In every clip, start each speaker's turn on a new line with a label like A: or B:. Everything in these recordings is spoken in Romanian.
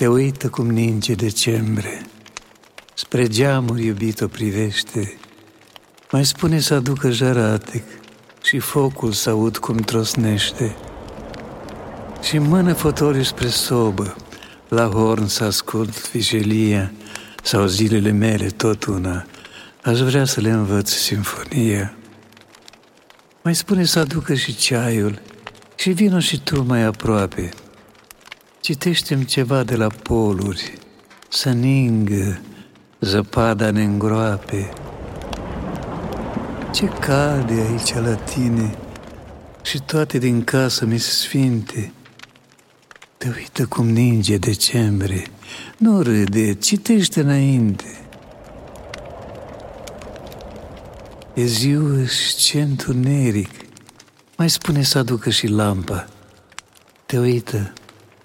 A: Te uită cum ninge decembrie, Spre geamuri iubito privește, Mai spune să aducă jaratec Și focul să aud cum trosnește. Și mână fotoliu spre sobă, La horn să ascult vijelia, Sau zilele mele tot una, Aș vrea să le învăț sinfonia. Mai spune să aducă și ceaiul Și vino și tu mai aproape, Citește-mi ceva de la poluri, să ningă, zăpada ne îngroape. Ce cade aici la tine și toate din casă mi sfinte. Te uită cum ninge decembrie, nu râde, citește înainte. E ziua și ce întuneric, mai spune să aducă și lampa. Te uită,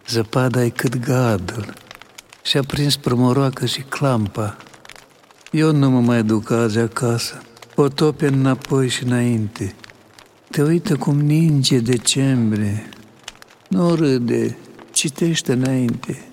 A: Zăpada e cât gardul și-a prins promoroacă și clampa. Eu nu mă mai duc azi acasă, tope înapoi și înainte. Te uită cum ninge decembrie, nu râde, citește înainte.